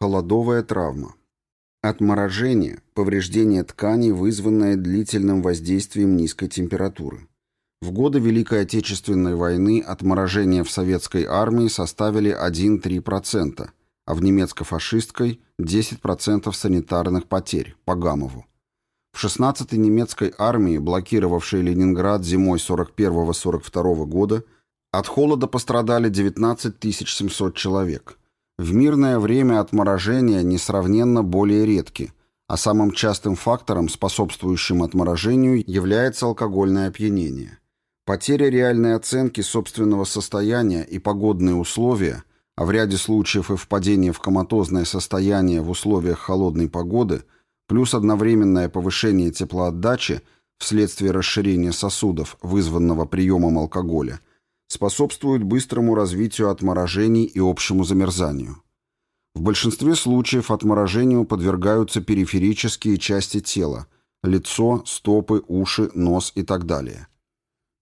Холодовая травма. Отморожение – повреждение тканей, вызванное длительным воздействием низкой температуры. В годы Великой Отечественной войны отморожения в советской армии составили 1-3%, а в немецко-фашистской – 10% санитарных потерь по Гамову. В 16-й немецкой армии, блокировавшей Ленинград зимой 41-42 года, от холода пострадали 19 700 человек. В мирное время отморожения несравненно более редки, а самым частым фактором, способствующим отморожению, является алкогольное опьянение. Потеря реальной оценки собственного состояния и погодные условия, а в ряде случаев и впадение в коматозное состояние в условиях холодной погоды, плюс одновременное повышение теплоотдачи вследствие расширения сосудов, вызванного приемом алкоголя, способствуют быстрому развитию отморожений и общему замерзанию. В большинстве случаев отморожению подвергаются периферические части тела – лицо, стопы, уши, нос и так далее –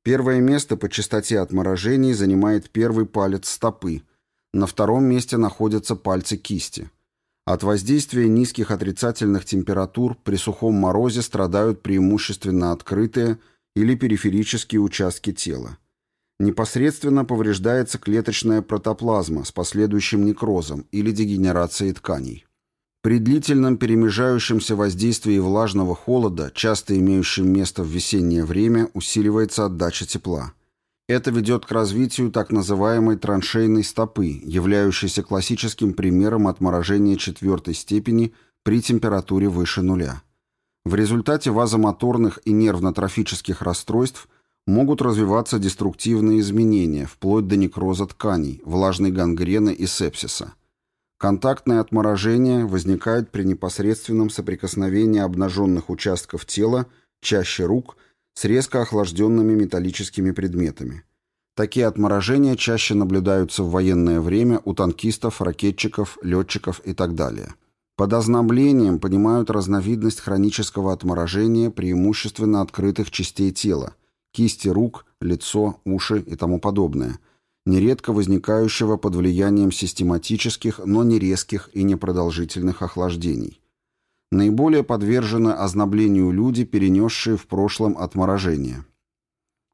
Первое место по частоте отморожений занимает первый палец стопы, на втором месте находятся пальцы кисти. От воздействия низких отрицательных температур при сухом морозе страдают преимущественно открытые или периферические участки тела. Непосредственно повреждается клеточная протоплазма с последующим некрозом или дегенерацией тканей. При длительном перемежающемся воздействии влажного холода, часто имеющем место в весеннее время, усиливается отдача тепла. Это ведет к развитию так называемой траншейной стопы, являющейся классическим примером отморожения четвертой степени при температуре выше нуля. В результате вазомоторных и нервно-трофических расстройств могут развиваться деструктивные изменения, вплоть до некроза тканей, влажной гангрены и сепсиса. Контактное отморожение возникает при непосредственном соприкосновении обнаженных участков тела, чаще рук, с резко охлажденными металлическими предметами. Такие отморожения чаще наблюдаются в военное время у танкистов, ракетчиков, летчиков и так далее. Под озноблением понимают разновидность хронического отморожения преимущественно открытых частей тела – кисти рук, лицо, уши и тому подобное – нередко возникающего под влиянием систематических, но не резких и непродолжительных охлаждений. Наиболее подвержены озноблению люди, перенесшие в прошлом отморожение.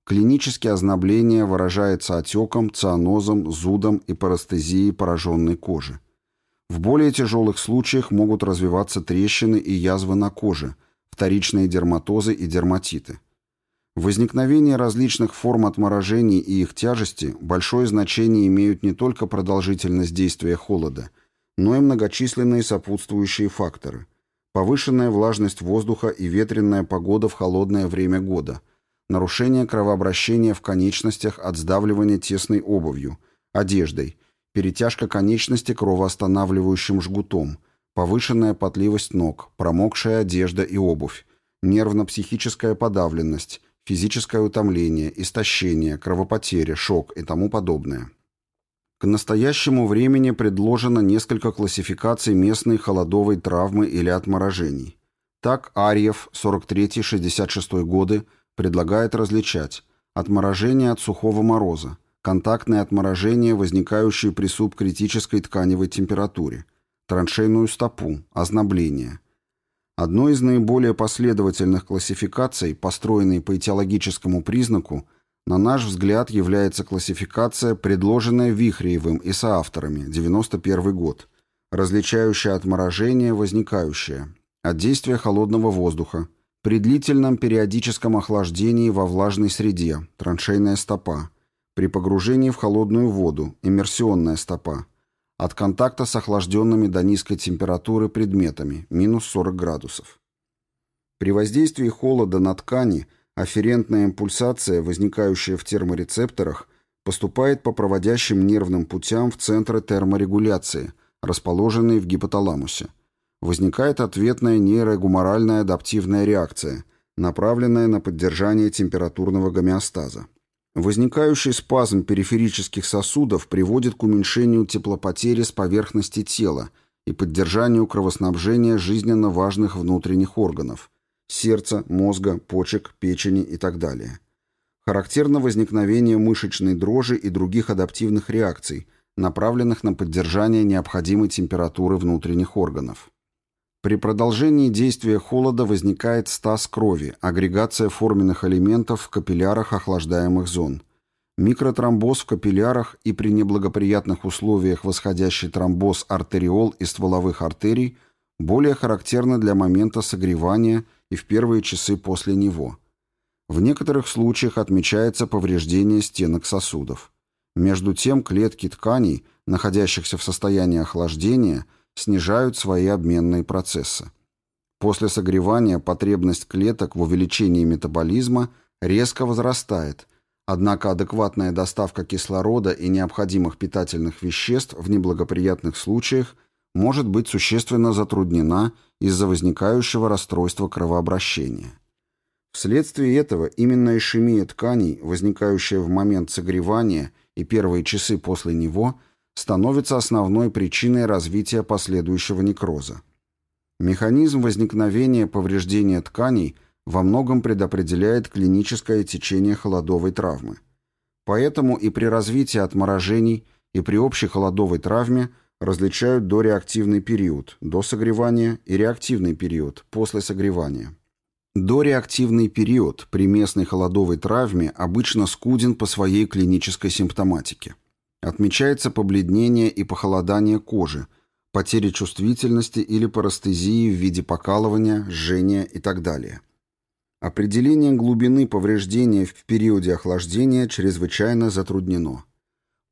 Клинические ознобление выражается отеком, цианозом, зудом и парастезией пораженной кожи. В более тяжелых случаях могут развиваться трещины и язвы на коже, вторичные дерматозы и дерматиты. Возникновение различных форм отморожений и их тяжести большое значение имеют не только продолжительность действия холода, но и многочисленные сопутствующие факторы. Повышенная влажность воздуха и ветреная погода в холодное время года, нарушение кровообращения в конечностях от сдавливания тесной обувью, одеждой, перетяжка конечности кровоостанавливающим жгутом, повышенная потливость ног, промокшая одежда и обувь, нервно-психическая подавленность, физическое утомление, истощение, кровопотеря, шок и тому подобное. К настоящему времени предложено несколько классификаций местной холодовой травмы или отморожений. Так Арьев, 43-66 годы, предлагает различать отморожение от сухого мороза, контактное отморожение, возникающее при субкритической тканевой температуре, траншейную стопу, ознобление – Одной из наиболее последовательных классификаций, построенной по этиологическому признаку, на наш взгляд является классификация, предложенная Вихреевым и соавторами, 91 год, различающая отморожение, возникающее, от действия холодного воздуха, при длительном периодическом охлаждении во влажной среде, траншейная стопа, при погружении в холодную воду, иммерсионная стопа, от контакта с охлажденными до низкой температуры предметами, минус 40 градусов. При воздействии холода на ткани афферентная импульсация, возникающая в терморецепторах, поступает по проводящим нервным путям в центры терморегуляции, расположенные в гипоталамусе. Возникает ответная нейрогуморальная адаптивная реакция, направленная на поддержание температурного гомеостаза. Возникающий спазм периферических сосудов приводит к уменьшению теплопотери с поверхности тела и поддержанию кровоснабжения жизненно важных внутренних органов – сердца, мозга, почек, печени и так далее. Характерно возникновение мышечной дрожи и других адаптивных реакций, направленных на поддержание необходимой температуры внутренних органов. При продолжении действия холода возникает стаз крови, агрегация форменных элементов в капиллярах охлаждаемых зон. Микротромбоз в капиллярах и при неблагоприятных условиях восходящий тромбоз артериол и стволовых артерий более характерны для момента согревания и в первые часы после него. В некоторых случаях отмечается повреждение стенок сосудов. Между тем клетки тканей, находящихся в состоянии охлаждения – снижают свои обменные процессы. После согревания потребность клеток в увеличении метаболизма резко возрастает, однако адекватная доставка кислорода и необходимых питательных веществ в неблагоприятных случаях может быть существенно затруднена из-за возникающего расстройства кровообращения. Вследствие этого именно ишемия тканей, возникающая в момент согревания и первые часы после него – становится основной причиной развития последующего некроза. Механизм возникновения повреждения тканей во многом предопределяет клиническое течение холодовой травмы. Поэтому и при развитии отморожений, и при общей холодовой травме различают дореактивный период, до согревания, и реактивный период, после согревания. Дореактивный период при местной холодовой травме обычно скуден по своей клинической симптоматике. Отмечается побледнение и похолодание кожи, потеря чувствительности или парестезии в виде покалывания, жжения и так далее. Определение глубины повреждения в периоде охлаждения чрезвычайно затруднено.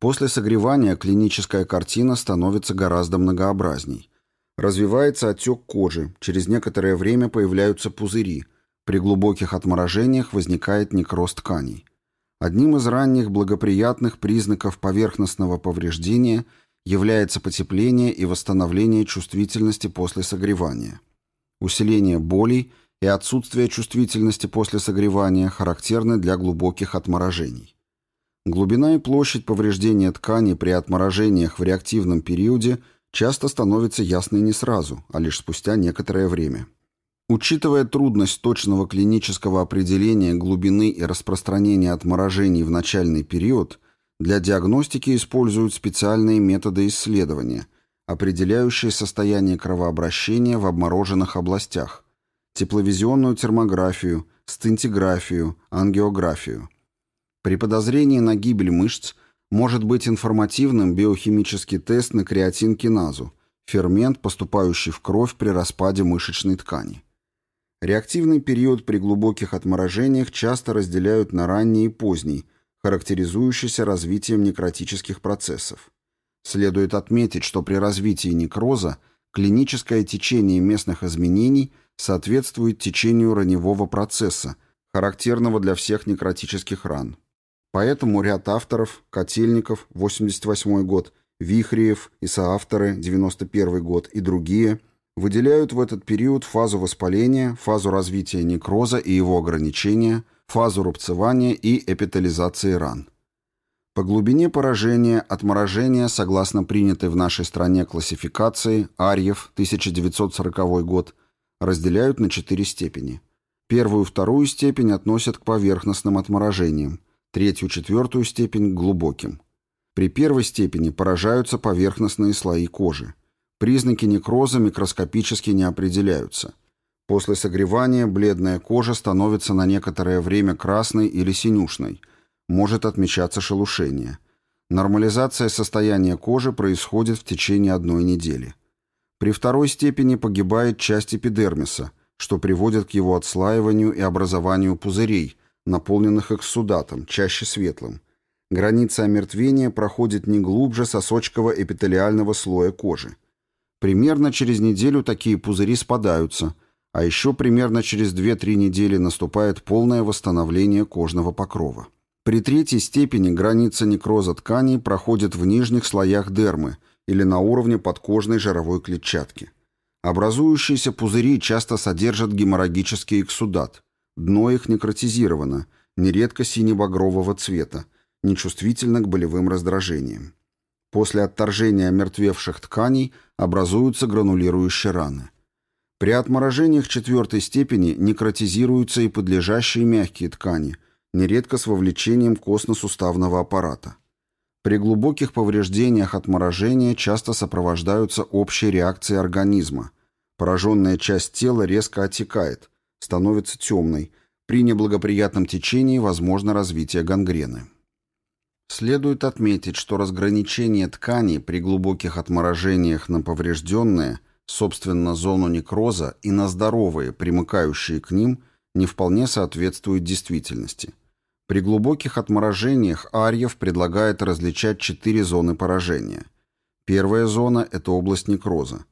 После согревания клиническая картина становится гораздо многообразней. Развивается отек кожи, через некоторое время появляются пузыри, при глубоких отморожениях возникает некроз тканей. Одним из ранних благоприятных признаков поверхностного повреждения является потепление и восстановление чувствительности после согревания. Усиление болей и отсутствие чувствительности после согревания характерны для глубоких отморожений. Глубина и площадь повреждения ткани при отморожениях в реактивном периоде часто становятся ясны не сразу, а лишь спустя некоторое время. Учитывая трудность точного клинического определения глубины и распространения отморожений в начальный период, для диагностики используют специальные методы исследования, определяющие состояние кровообращения в обмороженных областях, тепловизионную термографию, стентиграфию, ангиографию. При подозрении на гибель мышц может быть информативным биохимический тест на креатинкиназу, фермент, поступающий в кровь при распаде мышечной ткани. Реактивный период при глубоких отморожениях часто разделяют на ранний и поздний, характеризующийся развитием некротических процессов. Следует отметить, что при развитии некроза клиническое течение местных изменений соответствует течению раневого процесса, характерного для всех некротических ран. Поэтому ряд авторов, Котельников, 88 год, Вихриев и соавторы, 91 год и другие – выделяют в этот период фазу воспаления, фазу развития некроза и его ограничения, фазу рубцевания и эпитализации ран. По глубине поражения, отморожения, согласно принятой в нашей стране классификации, Арьев, 1940 год, разделяют на четыре степени. Первую и вторую степень относят к поверхностным отморожениям, третью-четвертую степень – к глубоким. При первой степени поражаются поверхностные слои кожи. Признаки некроза микроскопически не определяются. После согревания бледная кожа становится на некоторое время красной или синюшной. Может отмечаться шелушение. Нормализация состояния кожи происходит в течение одной недели. При второй степени погибает часть эпидермиса, что приводит к его отслаиванию и образованию пузырей, наполненных экссудатом, чаще светлым. Граница омертвения проходит не глубже сосочкового эпителиального слоя кожи. Примерно через неделю такие пузыри спадаются, а еще примерно через 2-3 недели наступает полное восстановление кожного покрова. При третьей степени граница некроза тканей проходит в нижних слоях дермы или на уровне подкожной жировой клетчатки. Образующиеся пузыри часто содержат геморрагический эксудат. Дно их некротизировано, нередко сине-багрового цвета, нечувствительно к болевым раздражениям. После отторжения мертвевших тканей образуются гранулирующие раны. При отморожениях четвертой степени некротизируются и подлежащие мягкие ткани, нередко с вовлечением костно-суставного аппарата. При глубоких повреждениях отморожения часто сопровождаются общей реакцией организма. Пораженная часть тела резко отекает, становится темной. При неблагоприятном течении возможно развитие гангрены. Следует отметить, что разграничение тканей при глубоких отморожениях на поврежденные, собственно, зону некроза, и на здоровые, примыкающие к ним, не вполне соответствует действительности. При глубоких отморожениях Арьев предлагает различать четыре зоны поражения. Первая зона – это область некроза.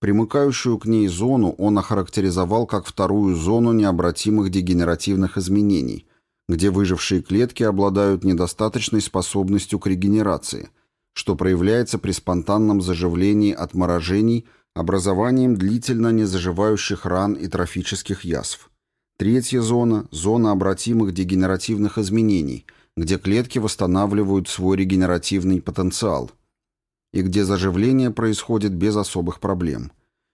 Примыкающую к ней зону он охарактеризовал как вторую зону необратимых дегенеративных изменений, где выжившие клетки обладают недостаточной способностью к регенерации, что проявляется при спонтанном заживлении отморожений, образованием длительно незаживающих ран и трофических язв. Третья зона – зона обратимых дегенеративных изменений, где клетки восстанавливают свой регенеративный потенциал и где заживление происходит без особых проблем.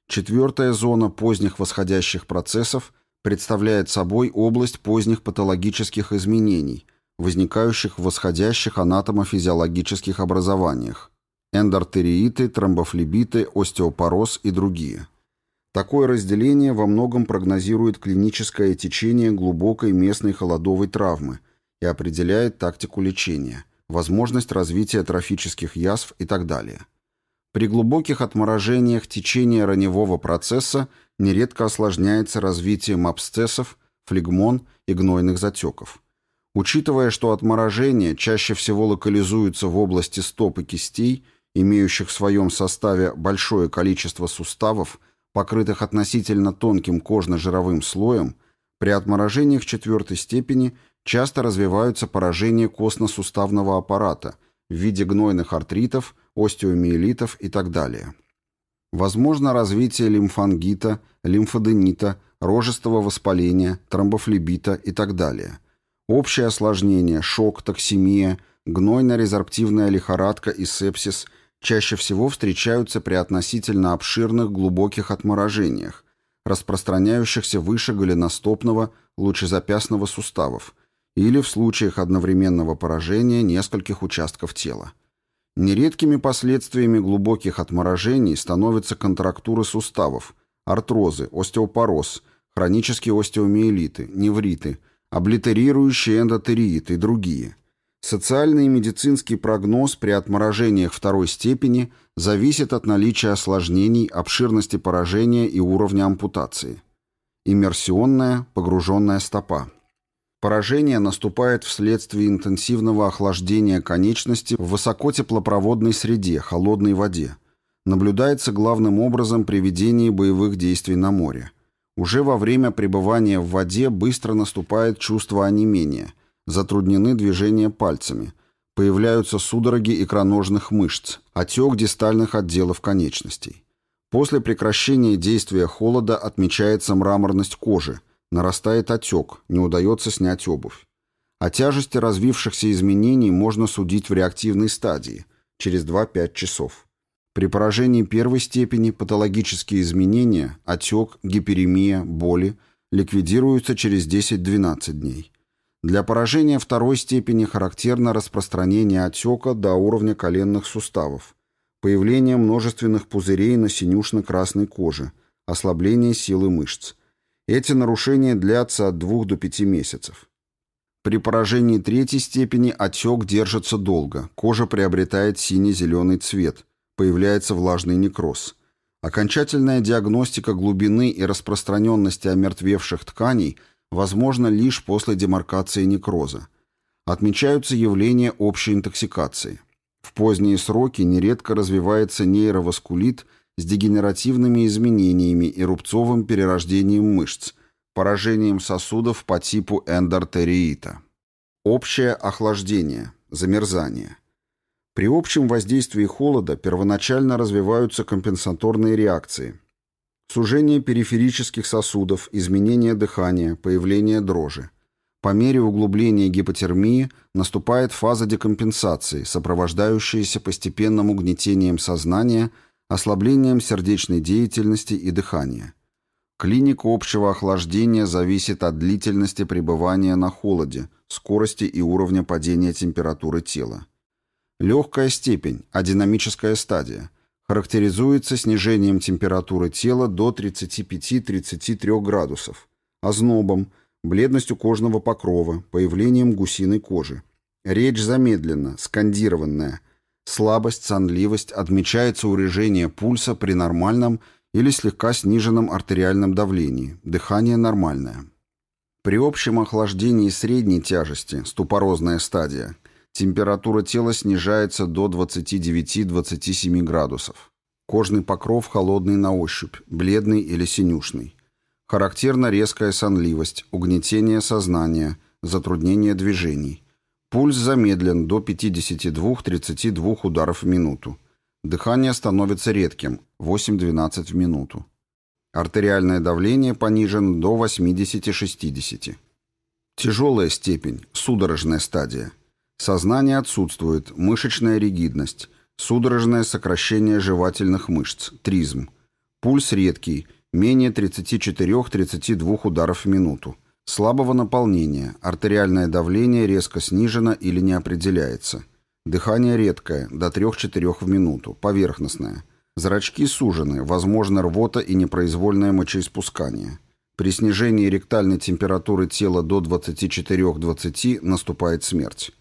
Четвертая зона поздних восходящих процессов – представляет собой область поздних патологических изменений, возникающих в восходящих анатомофизиологических образованиях – эндортерииты, тромбофлебиты, остеопороз и другие. Такое разделение во многом прогнозирует клиническое течение глубокой местной холодовой травмы и определяет тактику лечения, возможность развития трофических язв и так далее. При глубоких отморожениях течение раневого процесса – нередко осложняется развитием абсцессов, флегмон и гнойных затеков. Учитывая, что отморожения чаще всего локализуются в области стоп и кистей, имеющих в своем составе большое количество суставов, покрытых относительно тонким кожно-жировым слоем, при отморожениях четвертой степени часто развиваются поражения костно-суставного аппарата в виде гнойных артритов, остеомиелитов и так далее. Возможно развитие лимфангита, лимфоденита, рожистого воспаления, тромбофлебита и так далее. Общее осложнение, шок, токсемия, гнойно-резорптивная лихорадка и сепсис чаще всего встречаются при относительно обширных глубоких отморожениях, распространяющихся выше голеностопного, лучезапястного суставов или в случаях одновременного поражения нескольких участков тела. Нередкими последствиями глубоких отморожений становятся контрактуры суставов, артрозы, остеопороз, хронические остеомиелиты, невриты, облитерирующие эндотерииты и другие. Социальный и медицинский прогноз при отморожениях второй степени зависит от наличия осложнений, обширности поражения и уровня ампутации. Иммерсионная, погруженная стопа. Поражение наступает вследствие интенсивного охлаждения конечности в высокотеплопроводной среде, холодной воде. Наблюдается главным образом при ведении боевых действий на море. Уже во время пребывания в воде быстро наступает чувство онемения, затруднены движения пальцами, появляются судороги икроножных мышц, отек дистальных отделов конечностей. После прекращения действия холода отмечается мраморность кожи, Нарастает отек, не удается снять обувь. О тяжести развившихся изменений можно судить в реактивной стадии, через 2-5 часов. При поражении первой степени патологические изменения, отек, гиперемия, боли ликвидируются через 10-12 дней. Для поражения второй степени характерно распространение отека до уровня коленных суставов, появление множественных пузырей на синюшно-красной коже, ослабление силы мышц – эти нарушения длятся от 2 до 5 месяцев. При поражении третьей степени отек держится долго, кожа приобретает синий-зеленый цвет, появляется влажный некроз. Окончательная диагностика глубины и распространенности омертвевших тканей возможна лишь после демаркации некроза. Отмечаются явления общей интоксикации. В поздние сроки нередко развивается нейроваскулит с дегенеративными изменениями и рубцовым перерождением мышц, поражением сосудов по типу эндортериита. Общее охлаждение, замерзание. При общем воздействии холода первоначально развиваются компенсаторные реакции. Сужение периферических сосудов, изменение дыхания, появление дрожи. По мере углубления гипотермии наступает фаза декомпенсации, сопровождающаяся постепенным угнетением сознания – ослаблением сердечной деятельности и дыхания. Клиника общего охлаждения зависит от длительности пребывания на холоде, скорости и уровня падения температуры тела. Легкая степень, адинамическая стадия. Характеризуется снижением температуры тела до 35-33 градусов, ознобом, бледностью кожного покрова, появлением гусиной кожи. Речь замедлена, скандированная. Слабость, сонливость, отмечается урежение пульса при нормальном или слегка сниженном артериальном давлении, дыхание нормальное. При общем охлаждении средней тяжести, ступорозная стадия, температура тела снижается до 29-27 градусов. Кожный покров холодный на ощупь, бледный или синюшный. Характерна резкая сонливость, угнетение сознания, затруднение движений. Пульс замедлен до 52-32 ударов в минуту. Дыхание становится редким, 8-12 в минуту. Артериальное давление понижено до 80-60. Тяжелая степень, судорожная стадия. Сознание отсутствует, мышечная ригидность, судорожное сокращение жевательных мышц, тризм. Пульс редкий, менее 34-32 ударов в минуту. Слабого наполнения, артериальное давление резко снижено или не определяется. Дыхание редкое, до 3-4 в минуту, поверхностное – Зрачки сужены, возможно рвота и непроизвольное мочеиспускание. При снижении ректальной температуры тела до 24-20 наступает смерть.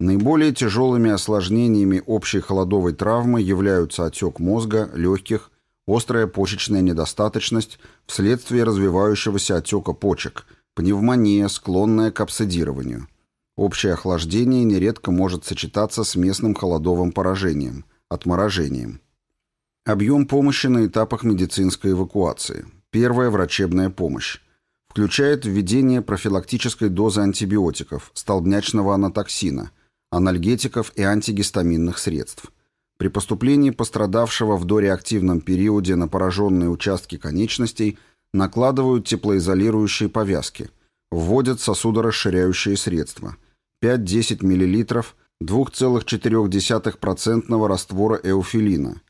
Наиболее тяжелыми осложнениями общей холодовой травмы являются отек мозга, легких, острая почечная недостаточность вследствие развивающегося отека почек, пневмония, склонная к абсцедированию. Общее охлаждение нередко может сочетаться с местным холодовым поражением, отморожением. Объем помощи на этапах медицинской эвакуации. Первая врачебная помощь. Включает введение профилактической дозы антибиотиков, столбнячного анатоксина, анальгетиков и антигистаминных средств. При поступлении пострадавшего в дореактивном периоде на пораженные участки конечностей накладывают теплоизолирующие повязки, вводят сосудорасширяющие средства 5-10 мл 2,4% раствора эофилина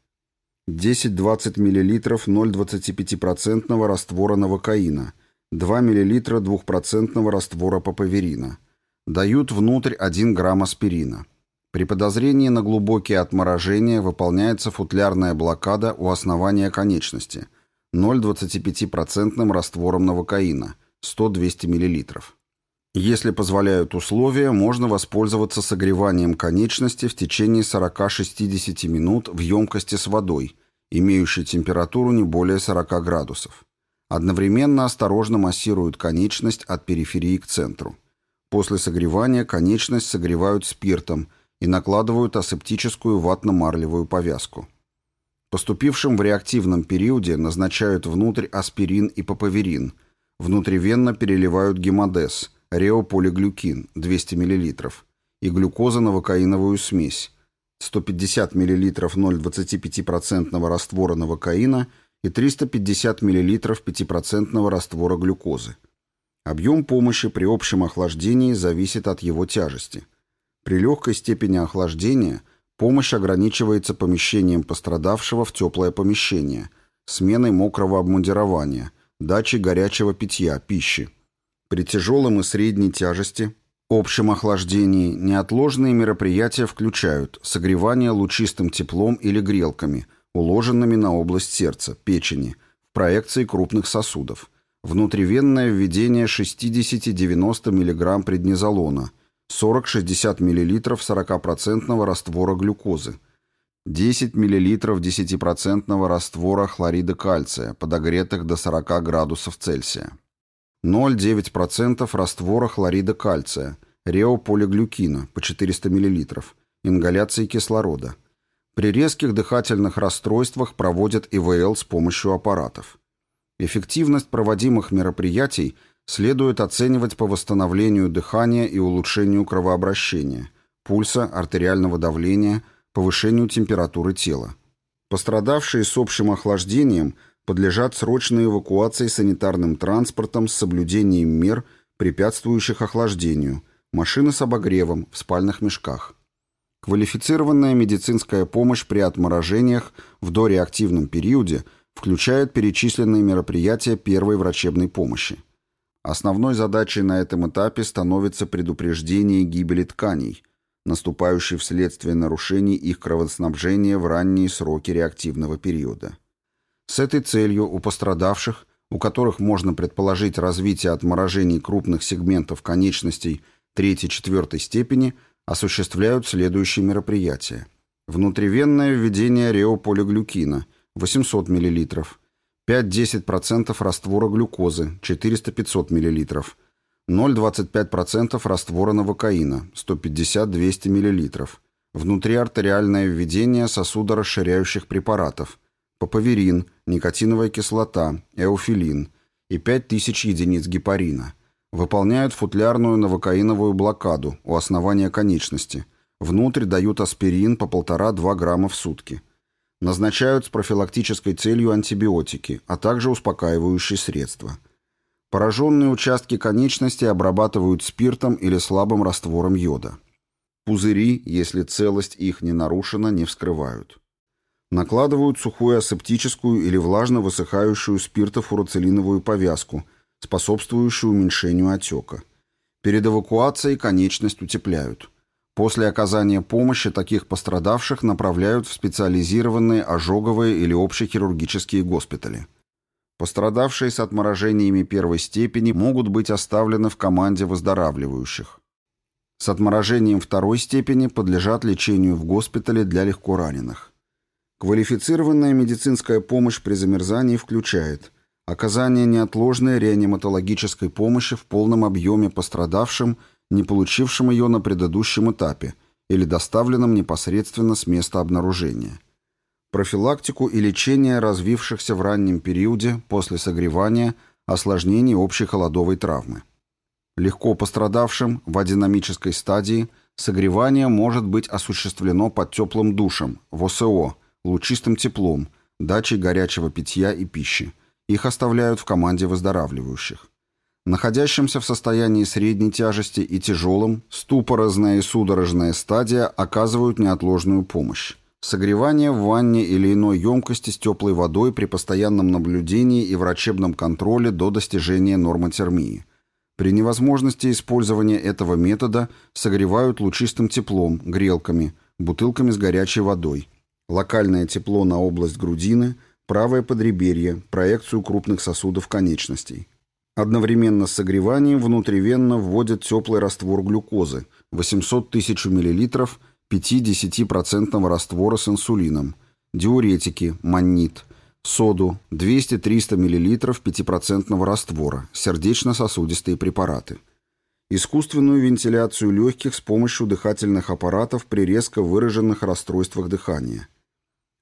10-20 мл 0,25% раствора новокаина, 2 мл 2% раствора папаверина. Дают внутрь 1 грамм аспирина. При подозрении на глубокие отморожения выполняется футлярная блокада у основания конечности 0,25% раствором новокаина 100-200 мл. Если позволяют условия, можно воспользоваться согреванием конечности в течение 40-60 минут в емкости с водой, имеющей температуру не более 40 градусов. Одновременно осторожно массируют конечность от периферии к центру. После согревания конечность согревают спиртом и накладывают асептическую ватно-марлевую повязку. Поступившим в реактивном периоде назначают внутрь аспирин и папаверин, внутривенно переливают гемодез – реополиглюкин 200 мл и глюкоза-новокаиновую смесь 150 мл 0,25% раствора новокаина и 350 мл 5% раствора глюкозы. Объем помощи при общем охлаждении зависит от его тяжести. При легкой степени охлаждения помощь ограничивается помещением пострадавшего в теплое помещение, сменой мокрого обмундирования, дачей горячего питья, пищи. При тяжелом и средней тяжести, общем охлаждении, неотложные мероприятия включают согревание лучистым теплом или грелками, уложенными на область сердца, печени, в проекции крупных сосудов, внутривенное введение 60-90 мг преднизолона, 40-60 мл 40% раствора глюкозы, 10 мл 10% раствора хлорида кальция, подогретых до 40 градусов Цельсия. 0,9% раствора хлорида кальция, реополиглюкина по 400 мл, ингаляции кислорода. При резких дыхательных расстройствах проводят ИВЛ с помощью аппаратов. Эффективность проводимых мероприятий следует оценивать по восстановлению дыхания и улучшению кровообращения, пульса, артериального давления, повышению температуры тела. Пострадавшие с общим охлаждением – подлежат срочной эвакуации санитарным транспортом с соблюдением мер, препятствующих охлаждению, машины с обогревом в спальных мешках. Квалифицированная медицинская помощь при отморожениях в дореактивном периоде включает перечисленные мероприятия первой врачебной помощи. Основной задачей на этом этапе становится предупреждение гибели тканей, наступающий вследствие нарушений их кровоснабжения в ранние сроки реактивного периода. С этой целью у пострадавших, у которых можно предположить развитие отморожений крупных сегментов конечностей 3-4 степени, осуществляют следующие мероприятия. Внутривенное введение реополиглюкина 800 мл, 5-10% раствора глюкозы 400-500 мл, 0,25% раствора новокаина 150-200 мл, внутриартериальное введение сосудорасширяющих препаратов, папаверин, никотиновая кислота, эофилин и 5000 единиц гепарина. Выполняют футлярную новокаиновую блокаду у основания конечности. Внутрь дают аспирин по 1,5-2 грамма в сутки. Назначают с профилактической целью антибиотики, а также успокаивающие средства – Пораженные участки конечности обрабатывают спиртом или слабым раствором йода. Пузыри, если целость их не нарушена, не вскрывают. Накладывают сухую асептическую или влажно высыхающую спиртофуроцилиновую повязку, способствующую уменьшению отека. Перед эвакуацией конечность утепляют. После оказания помощи таких пострадавших направляют в специализированные ожоговые или общехирургические госпитали. Пострадавшие с отморожениями первой степени могут быть оставлены в команде выздоравливающих. С отморожением второй степени подлежат лечению в госпитале для легкораненых. Квалифицированная медицинская помощь при замерзании включает оказание неотложной реаниматологической помощи в полном объеме пострадавшим, не получившим ее на предыдущем этапе или доставленным непосредственно с места обнаружения – профилактику и лечение развившихся в раннем периоде после согревания осложнений общей холодовой травмы. Легко пострадавшим в адинамической стадии согревание может быть осуществлено под теплым душем, в ОСО, лучистым теплом, дачей горячего питья и пищи. Их оставляют в команде выздоравливающих. Находящимся в состоянии средней тяжести и тяжелым, ступорозная и судорожная стадия оказывают неотложную помощь. Согревание в ванне или иной емкости с теплой водой при постоянном наблюдении и врачебном контроле до достижения нормотермии. При невозможности использования этого метода согревают лучистым теплом, грелками, бутылками с горячей водой. Локальное тепло на область грудины, правое подреберье, проекцию крупных сосудов конечностей. Одновременно с согреванием внутривенно вводят теплый раствор глюкозы 800 тысяч мл 5-10% раствора с инсулином, диуретики, маннит, соду, 200-300 мл 5% раствора, сердечно-сосудистые препараты. Искусственную вентиляцию легких с помощью дыхательных аппаратов при резко выраженных расстройствах дыхания.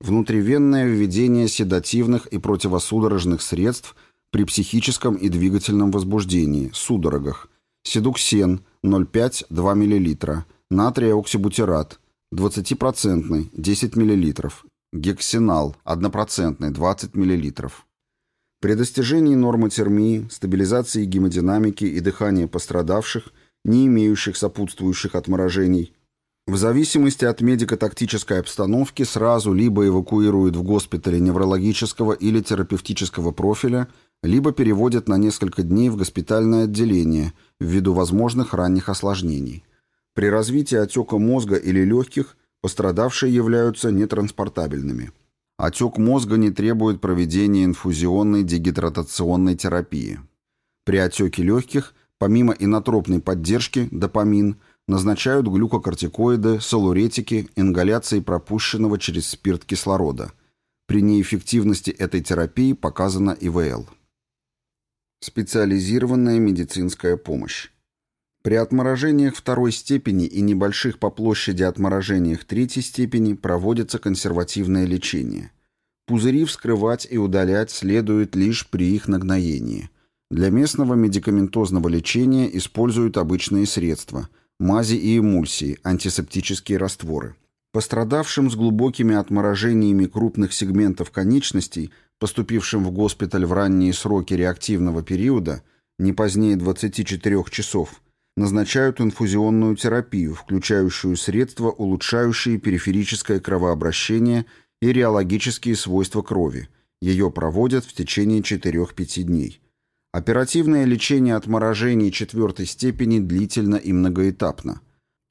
Внутривенное введение седативных и противосудорожных средств при психическом и двигательном возбуждении, судорогах, седуксен 0,5-2 мл, натрия оксибутират, 20% 10 мл, гексинал 1% 20 мл. При достижении нормы термии, стабилизации гемодинамики и дыхания пострадавших, не имеющих сопутствующих отморожений, в зависимости от медико-тактической обстановки сразу либо эвакуируют в госпитале неврологического или терапевтического профиля, либо переводят на несколько дней в госпитальное отделение ввиду возможных ранних осложнений. При развитии отека мозга или легких пострадавшие являются нетранспортабельными. Отек мозга не требует проведения инфузионной дегидратационной терапии. При отеке легких, помимо инотропной поддержки, допамин, назначают глюкокортикоиды, солуретики, ингаляции пропущенного через спирт кислорода. При неэффективности этой терапии показана ИВЛ. Специализированная медицинская помощь. При отморожениях второй степени и небольших по площади отморожениях третьей степени проводится консервативное лечение. Пузыри вскрывать и удалять следует лишь при их нагноении. Для местного медикаментозного лечения используют обычные средства – мази и эмульсии, антисептические растворы. Пострадавшим с глубокими отморожениями крупных сегментов конечностей, поступившим в госпиталь в ранние сроки реактивного периода, не позднее 24 часов – назначают инфузионную терапию, включающую средства, улучшающие периферическое кровообращение и реологические свойства крови. Ее проводят в течение 4-5 дней. Оперативное лечение отморожений четвертой степени длительно и многоэтапно.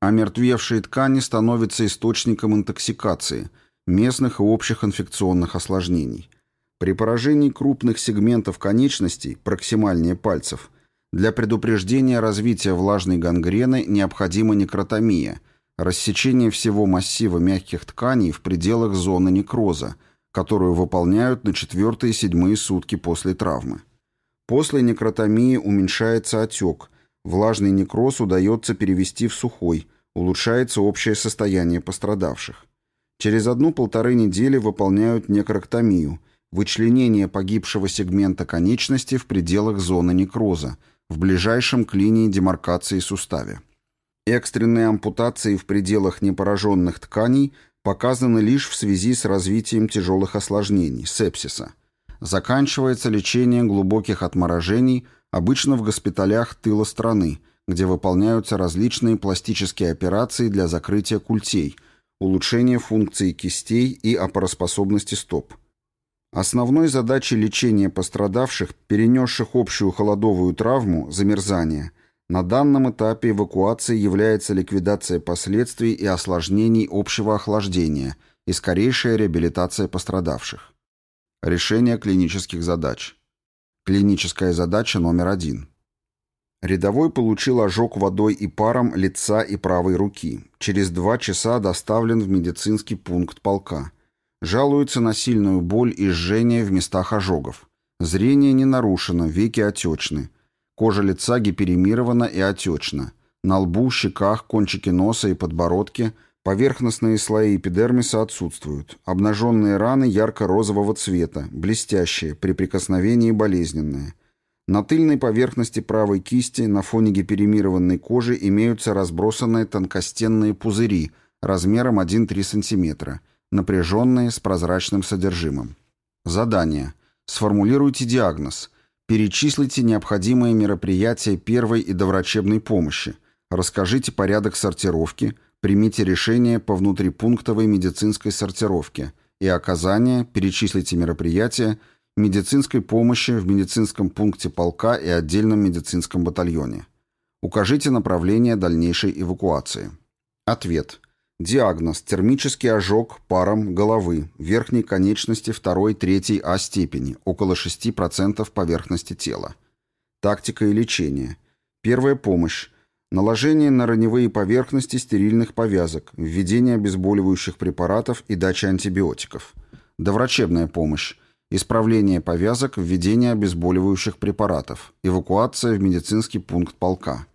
Омертвевшие ткани становятся источником интоксикации, местных и общих инфекционных осложнений. При поражении крупных сегментов конечностей, проксимальнее пальцев, для предупреждения развития влажной гангрены необходима некротомия, рассечение всего массива мягких тканей в пределах зоны некроза, которую выполняют на четвертые и седьмые сутки после травмы. После некротомии уменьшается отек, влажный некроз удается перевести в сухой, улучшается общее состояние пострадавших. Через одну-полторы недели выполняют некроктомию, вычленение погибшего сегмента конечности в пределах зоны некроза, в ближайшем к линии демаркации суставе. Экстренные ампутации в пределах непораженных тканей показаны лишь в связи с развитием тяжелых осложнений, сепсиса. Заканчивается лечение глубоких отморожений обычно в госпиталях тыла страны, где выполняются различные пластические операции для закрытия культей, улучшения функции кистей и опороспособности стоп. Основной задачей лечения пострадавших, перенесших общую холодовую травму, замерзание, на данном этапе эвакуации является ликвидация последствий и осложнений общего охлаждения и скорейшая реабилитация пострадавших. Решение клинических задач. Клиническая задача номер один. Рядовой получил ожог водой и паром лица и правой руки. Через два часа доставлен в медицинский пункт полка. Жалуется на сильную боль и жжение в местах ожогов. Зрение не нарушено, веки отечны. Кожа лица гиперемирована и отечна. На лбу, щеках, кончике носа и подбородке поверхностные слои эпидермиса отсутствуют. Обнаженные раны ярко-розового цвета, блестящие, при прикосновении болезненные. На тыльной поверхности правой кисти на фоне гиперемированной кожи имеются разбросанные тонкостенные пузыри размером 1-3 см, напряженные с прозрачным содержимым. Задание. Сформулируйте диагноз. Перечислите необходимые мероприятия первой и доврачебной помощи. Расскажите порядок сортировки. Примите решение по внутрипунктовой медицинской сортировке и оказание, перечислите мероприятия, медицинской помощи в медицинском пункте полка и отдельном медицинском батальоне. Укажите направление дальнейшей эвакуации. Ответ. Диагноз. Термический ожог паром головы, верхней конечности 2-3 А степени, около 6% поверхности тела. Тактика и лечение. Первая помощь. Наложение на раневые поверхности стерильных повязок, введение обезболивающих препаратов и дача антибиотиков. Доврачебная помощь. Исправление повязок, введение обезболивающих препаратов, эвакуация в медицинский пункт полка.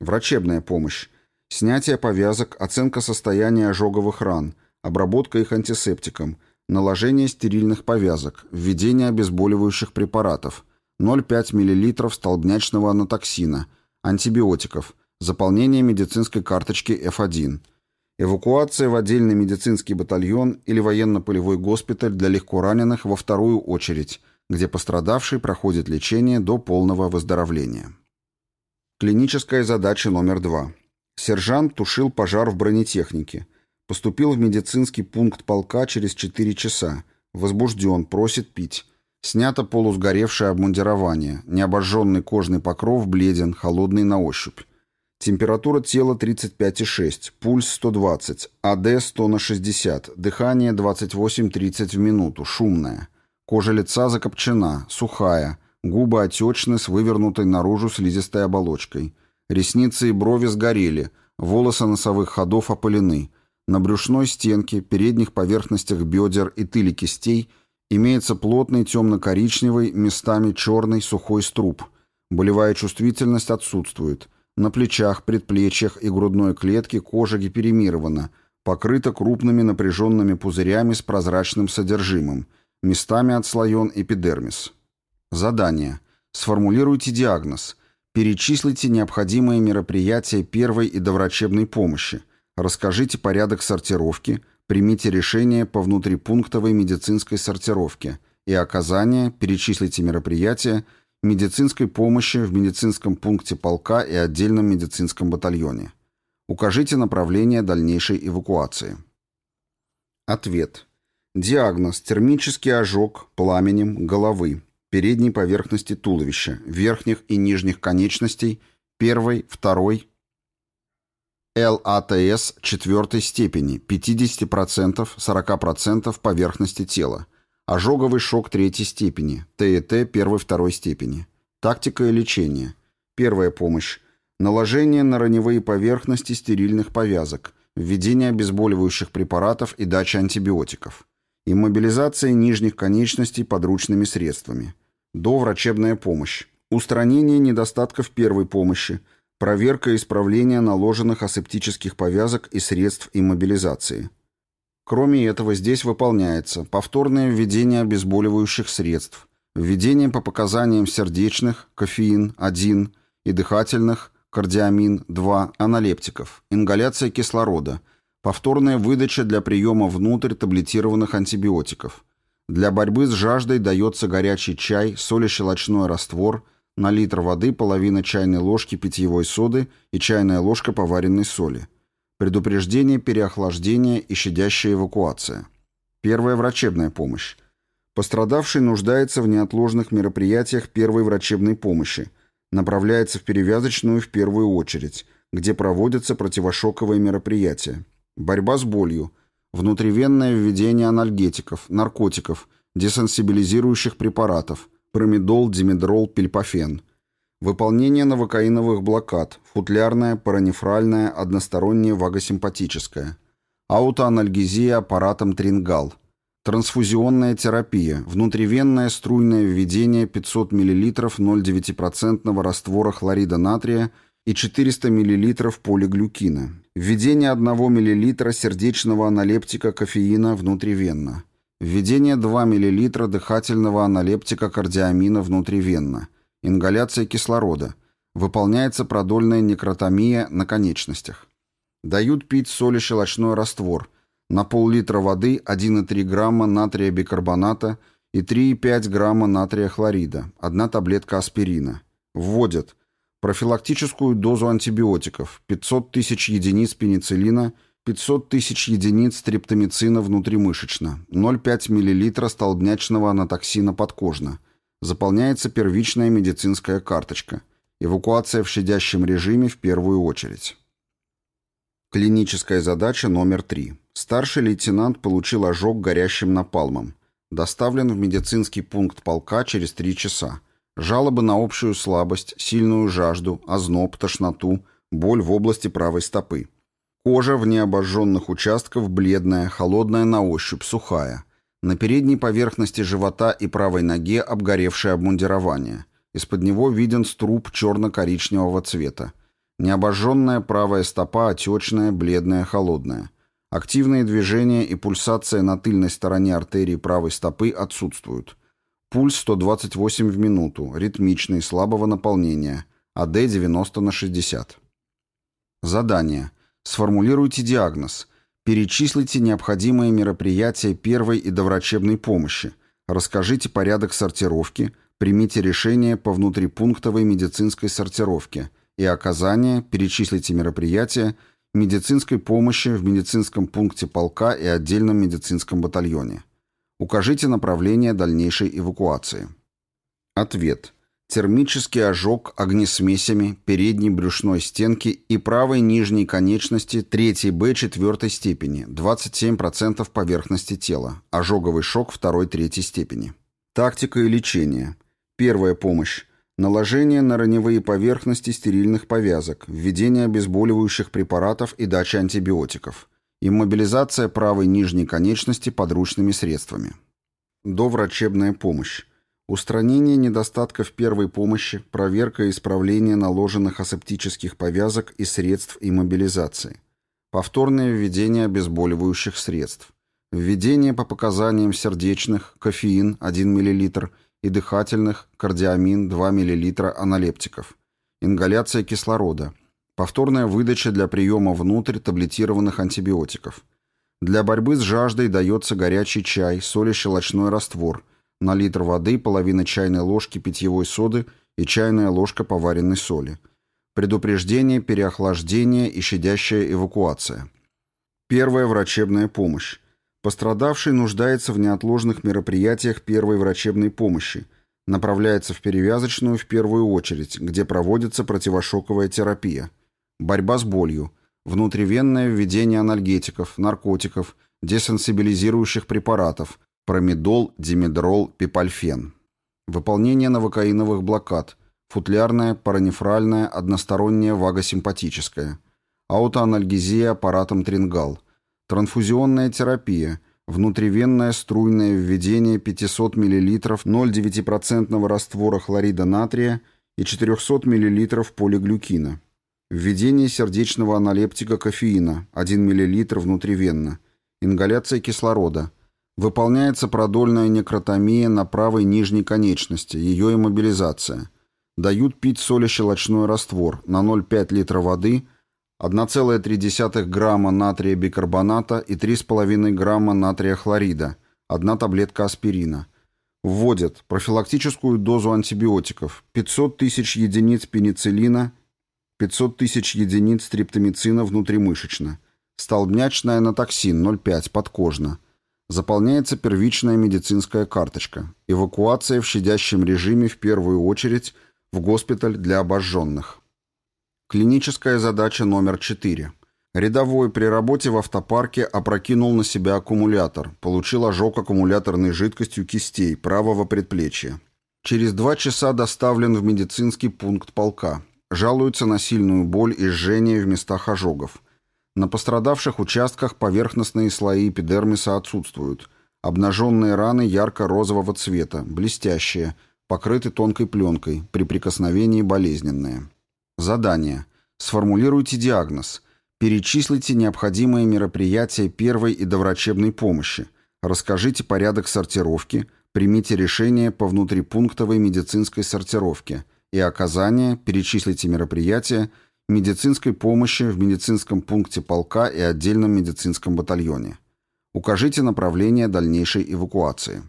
Врачебная помощь Снятие повязок, оценка состояния ожоговых ран, обработка их антисептиком, наложение стерильных повязок, введение обезболивающих препаратов, 0,5 мл столбнячного анатоксина, антибиотиков, заполнение медицинской карточки F1, эвакуация в отдельный медицинский батальон или военно-полевой госпиталь для легкораненых во вторую очередь, где пострадавший проходит лечение до полного выздоровления. Клиническая задача номер два. Сержант тушил пожар в бронетехнике. Поступил в медицинский пункт полка через 4 часа. Возбужден, просит пить. Снято полусгоревшее обмундирование. Необожженный кожный покров бледен, холодный на ощупь. Температура тела 35,6, пульс 120, АД 100 на 60, дыхание 28-30 в минуту, шумное. Кожа лица закопчена, сухая, губы отечны с вывернутой наружу слизистой оболочкой. Ресницы и брови сгорели, волосы носовых ходов опалены. На брюшной стенке, передних поверхностях бедер и тыле кистей имеется плотный темно-коричневый, местами черный сухой струп. Болевая чувствительность отсутствует. На плечах, предплечьях и грудной клетке кожа гиперемирована, покрыта крупными напряженными пузырями с прозрачным содержимым. Местами отслоен эпидермис. Задание. Сформулируйте диагноз – Перечислите необходимые мероприятия первой и доврачебной помощи. Расскажите порядок сортировки, примите решение по внутрипунктовой медицинской сортировке и оказание, перечислите мероприятия медицинской помощи в медицинском пункте полка и отдельном медицинском батальоне. Укажите направление дальнейшей эвакуации. Ответ. Диагноз – термический ожог пламенем головы, передней поверхности туловища, верхних и нижних конечностей, первой, второй, ЛАТС четвертой степени 50%, 40% поверхности тела. Ожоговый шок третьей степени, ТЭТ первой-второй степени. Тактика и лечение. Первая помощь. Наложение на раневые поверхности стерильных повязок, введение обезболивающих препаратов и дача антибиотиков. Иммобилизация нижних конечностей подручными средствами. Доврачебная помощь. Устранение недостатков первой помощи – Проверка и исправление наложенных асептических повязок и средств иммобилизации. Кроме этого, здесь выполняется повторное введение обезболивающих средств, введение по показаниям сердечных, кофеин, 1 и дыхательных, кардиамин, 2, аналептиков, ингаляция кислорода, повторная выдача для приема внутрь таблетированных антибиотиков. Для борьбы с жаждой дается горячий чай, соль-щелочной раствор – на литр воды половина чайной ложки питьевой соды и чайная ложка поваренной соли. Предупреждение переохлаждения и щадящая эвакуация. Первая врачебная помощь. Пострадавший нуждается в неотложных мероприятиях первой врачебной помощи. Направляется в перевязочную в первую очередь, где проводятся противошоковые мероприятия. Борьба с болью. Внутривенное введение анальгетиков, наркотиков, десенсибилизирующих препаратов – промедол, димедрол, пельпофен. Выполнение новокаиновых блокад, футлярная, паранефральная, односторонняя вагосимпатическая. Аутоанальгезия аппаратом Трингал. Трансфузионная терапия, внутривенное струйное введение 500 мл 0,9% раствора хлорида натрия и 400 мл полиглюкина. Введение 1 мл сердечного аналептика кофеина внутривенно. Введение 2 мл дыхательного аналептика кардиамина внутривенно. Ингаляция кислорода. Выполняется продольная некротомия на конечностях. Дают пить соли-щелочной раствор. На пол-литра воды 1,3 грамма натрия бикарбоната и 3,5 грамма натрия хлорида. Одна таблетка аспирина. Вводят профилактическую дозу антибиотиков 500 тысяч единиц пенициллина – 500 тысяч единиц триптомицина внутримышечно, 0,5 мл столбнячного анатоксина подкожно. Заполняется первичная медицинская карточка. Эвакуация в щадящем режиме в первую очередь. Клиническая задача номер 3. Старший лейтенант получил ожог горящим напалмом. Доставлен в медицинский пункт полка через 3 часа. Жалобы на общую слабость, сильную жажду, озноб, тошноту, боль в области правой стопы. Кожа в необожженных участках бледная, холодная на ощупь, сухая. На передней поверхности живота и правой ноге обгоревшее обмундирование. Из-под него виден струп черно-коричневого цвета. Необожженная правая стопа отечная, бледная, холодная. Активные движения и пульсация на тыльной стороне артерии правой стопы отсутствуют. Пульс 128 в минуту, ритмичный, слабого наполнения. АД 90 на 60. Задание. Сформулируйте диагноз. Перечислите необходимые мероприятия первой и доврачебной помощи. Расскажите порядок сортировки. Примите решение по внутрипунктовой медицинской сортировке и оказание, перечислите мероприятия медицинской помощи в медицинском пункте полка и отдельном медицинском батальоне. Укажите направление дальнейшей эвакуации. Ответ термический ожог огнесмесями передней брюшной стенки и правой нижней конечности 3 Б четвертой степени, 27% поверхности тела, ожоговый шок 2-3 степени. Тактика и лечение. Первая помощь. Наложение на раневые поверхности стерильных повязок, введение обезболивающих препаратов и дача антибиотиков. Иммобилизация правой нижней конечности подручными средствами. Доврачебная помощь. Устранение недостатков первой помощи, проверка и исправление наложенных асептических повязок и средств иммобилизации. Повторное введение обезболивающих средств. Введение по показаниям сердечных, кофеин 1 мл и дыхательных, кардиамин 2 мл аналептиков. Ингаляция кислорода. Повторная выдача для приема внутрь таблетированных антибиотиков. Для борьбы с жаждой дается горячий чай, соли-щелочной раствор – на литр воды половина чайной ложки питьевой соды и чайная ложка поваренной соли. Предупреждение, переохлаждение и щадящая эвакуация. Первая врачебная помощь. Пострадавший нуждается в неотложных мероприятиях первой врачебной помощи. Направляется в перевязочную в первую очередь, где проводится противошоковая терапия. Борьба с болью. внутривенное введение анальгетиков, наркотиков, десенсибилизирующих препаратов, промедол, димедрол, пипальфен. Выполнение новокаиновых блокад, футлярная, паранефральная, односторонняя вагосимпатическая, аутоанальгезия аппаратом Трингал, трансфузионная терапия, внутривенное струйное введение 500 мл 0,9% раствора хлорида натрия и 400 мл полиглюкина, введение сердечного аналептика кофеина 1 мл внутривенно, ингаляция кислорода, выполняется продольная некротомия на правой нижней конечности, ее иммобилизация – Дают пить солищелочной раствор на 0,5 литра воды, 1,3 грамма натрия бикарбоната и 3,5 грамма натрия хлорида, одна таблетка аспирина. Вводят профилактическую дозу антибиотиков, 500 тысяч единиц пенициллина, 500 тысяч единиц стриптомицина внутримышечно, столбнячная анатоксин 0,5 подкожно. Заполняется первичная медицинская карточка. Эвакуация в щадящем режиме в первую очередь – в госпиталь для обожженных. Клиническая задача номер 4. Рядовой при работе в автопарке опрокинул на себя аккумулятор, получил ожог аккумуляторной жидкостью кистей правого предплечья. Через два часа доставлен в медицинский пункт полка. Жалуется на сильную боль и жжение в местах ожогов. На пострадавших участках поверхностные слои эпидермиса отсутствуют. Обнаженные раны ярко-розового цвета, блестящие – покрыты тонкой пленкой, при прикосновении болезненные. Задание. Сформулируйте диагноз. Перечислите необходимые мероприятия первой и доврачебной помощи. Расскажите порядок сортировки. Примите решение по внутрипунктовой медицинской сортировке и оказание, перечислите мероприятия медицинской помощи в медицинском пункте полка и отдельном медицинском батальоне. Укажите направление дальнейшей эвакуации.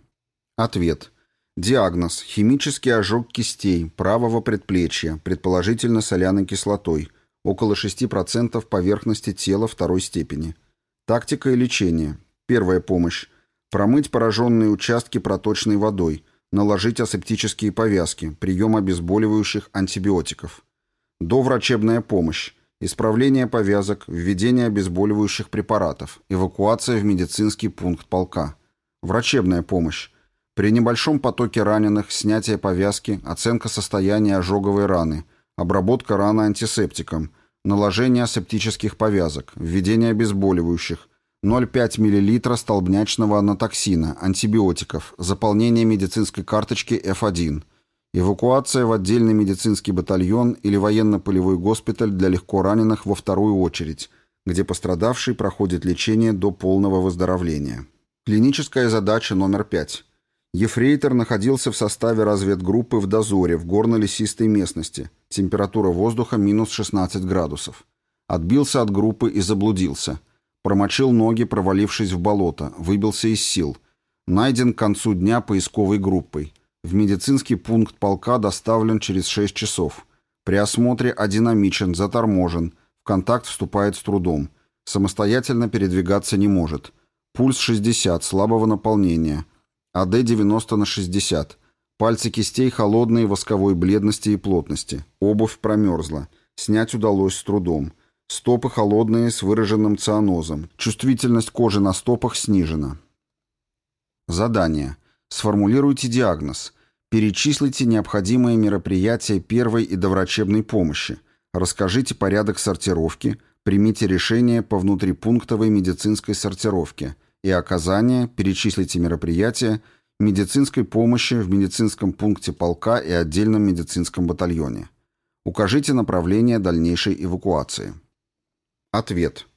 Ответ. Диагноз. Химический ожог кистей, правого предплечья, предположительно соляной кислотой, около 6% поверхности тела второй степени. Тактика и лечение. Первая помощь. Промыть пораженные участки проточной водой, наложить асептические повязки, прием обезболивающих антибиотиков. Доврачебная помощь. Исправление повязок, введение обезболивающих препаратов, эвакуация в медицинский пункт полка. Врачебная помощь при небольшом потоке раненых, снятие повязки, оценка состояния ожоговой раны, обработка раны антисептиком, наложение асептических повязок, введение обезболивающих, 0,5 мл столбнячного анатоксина, антибиотиков, заполнение медицинской карточки F1, эвакуация в отдельный медицинский батальон или военно-полевой госпиталь для легко раненых во вторую очередь, где пострадавший проходит лечение до полного выздоровления. Клиническая задача номер 5. Ефрейтор находился в составе разведгруппы в дозоре в горно-лесистой местности. Температура воздуха минус 16 градусов. Отбился от группы и заблудился. Промочил ноги, провалившись в болото. Выбился из сил. Найден к концу дня поисковой группой. В медицинский пункт полка доставлен через 6 часов. При осмотре адинамичен, заторможен. В контакт вступает с трудом. Самостоятельно передвигаться не может. Пульс 60, слабого наполнения. АД 90 на 60. Пальцы кистей холодные восковой бледности и плотности. Обувь промерзла. Снять удалось с трудом. Стопы холодные с выраженным цианозом. Чувствительность кожи на стопах снижена. Задание. Сформулируйте диагноз. Перечислите необходимые мероприятия первой и доврачебной помощи. Расскажите порядок сортировки. Примите решение по внутрипунктовой медицинской сортировке – и оказание, перечислите мероприятия, медицинской помощи в медицинском пункте полка и отдельном медицинском батальоне. Укажите направление дальнейшей эвакуации. Ответ.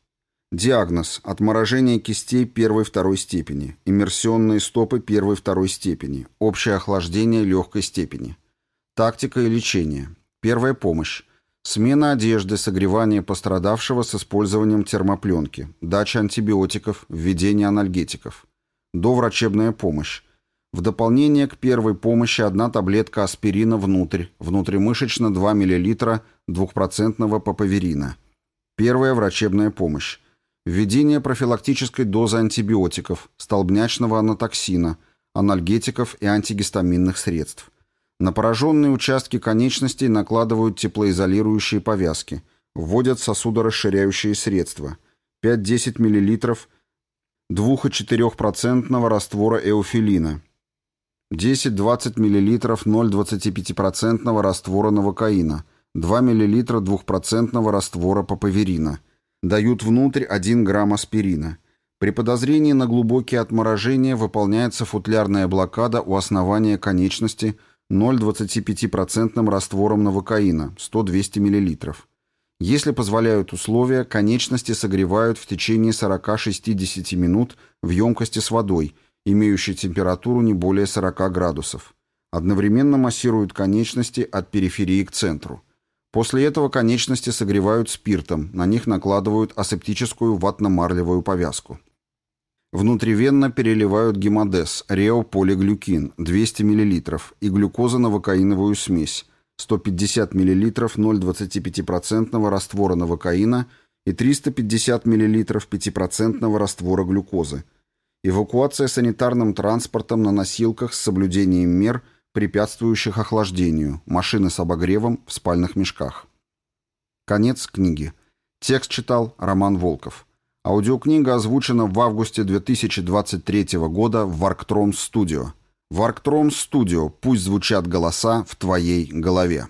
Диагноз. Отморожение кистей первой-второй степени. Иммерсионные стопы первой-второй степени. Общее охлаждение легкой степени. Тактика и лечение. Первая помощь. Смена одежды, согревание пострадавшего с использованием термопленки, дача антибиотиков, введение анальгетиков. Доврачебная помощь. В дополнение к первой помощи одна таблетка аспирина внутрь, внутримышечно 2 мл двухпроцентного папаверина. Первая врачебная помощь. Введение профилактической дозы антибиотиков, столбнячного анатоксина, анальгетиков и антигистаминных средств. На пораженные участки конечностей накладывают теплоизолирующие повязки. Вводят сосудорасширяющие средства. 5-10 мл 2,4% раствора эофилина. 10-20 мл 0,25% раствора новокаина. 2 мл 2% раствора папаверина. Дают внутрь 1 грамм аспирина. При подозрении на глубокие отморожения выполняется футлярная блокада у основания конечности 0,25% раствором новокаина 100-200 мл. Если позволяют условия, конечности согревают в течение 40-60 минут в емкости с водой, имеющей температуру не более 40 градусов. Одновременно массируют конечности от периферии к центру. После этого конечности согревают спиртом, на них накладывают асептическую ватно-марлевую повязку. Внутривенно переливают гемодез, реополиглюкин 200 мл и глюкоза-новокаиновую смесь 150 мл 0,25% раствора новокаина и 350 мл 5% раствора глюкозы. Эвакуация санитарным транспортом на носилках с соблюдением мер – препятствующих охлаждению, машины с обогревом в спальных мешках. Конец книги. Текст читал Роман Волков. Аудиокнига озвучена в августе 2023 года в Варктромс Студио. Варктромс Студио. Пусть звучат голоса в твоей голове.